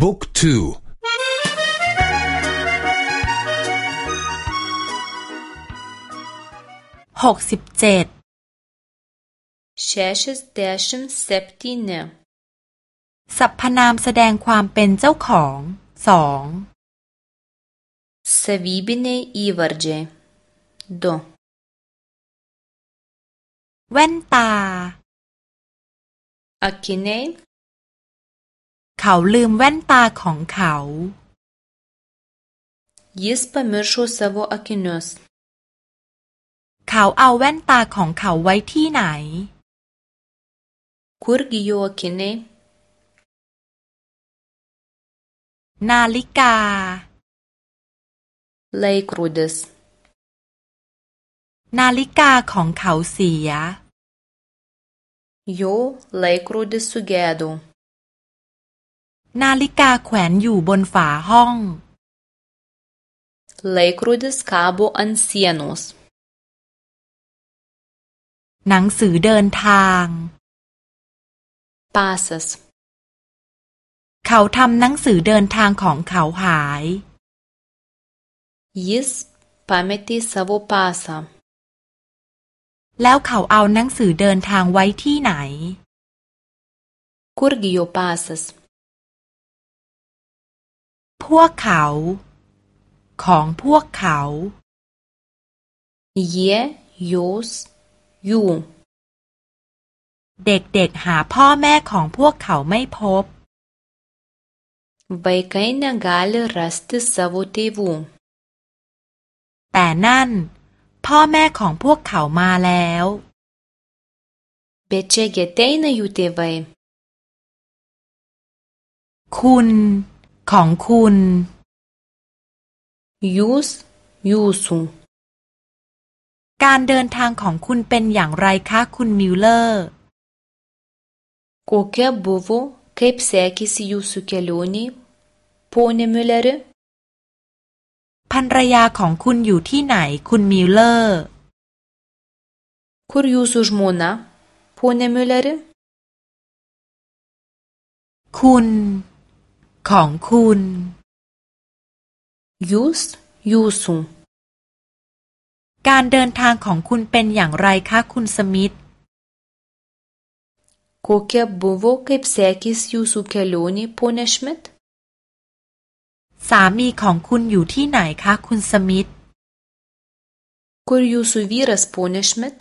บุ๊กทูหกสิบเจ็ดเชชสเดชิมเซปตีเนสรรพนามแสดงความเป็นเจ้าของสอง Savybiniai įvardžiai du แว่นตา akiniai เขาลืมแว่นตาของเขา jis pamiršo savo akinius เขาเอาแว่นตาของเขาไว้ที่ไหน kurgi jo akiniai นาฬิกา laikrodis นาฬิกาของเขาเสีย jo laikrodis sugedo นาฬิกาแขวนอยู่บนฝาห้อง laikrodis kabo ant sienos หนังสือเดินทาง pasas เขาทำหนังสือเดินทางของเขาหาย jis pametė savo pasą แล้วเขาเอาหนังสือเดินทางไว้ที่ไหน kurgi jo pasas พ วกเขา ของพวกเขา jie jos jų เด็กๆหาพ่อแม่ของพวกเขาไม่พบ vaikai negali rasti savo tėvų แต่นั่น พ่อแม่ของพวกเขามาแล้ว bet čiagi ateina jų tėvai คุณ ของคุณ jūs jūsų การเดินทางของคุณเป็นอย่างไรคะคุณมิลเลอร์ kokia buvo kaip sekėsi jūsų kelionė pone miuleri ภรรยาของคุณอยู่ที่ไหนคุณมิลเลอร์ kur jūsų žmona pone miuleri คุณ ของคุณ jūs jūsų การเดินทางของคุณเป็นอย่างไรคะคุณสมิธ kokia buvo kaip sekėsi jūsų kelionė pone šmit สามีของคุณอยู่ที่ไหนคะคุณสมิธ kur jūsų vyras pone šmit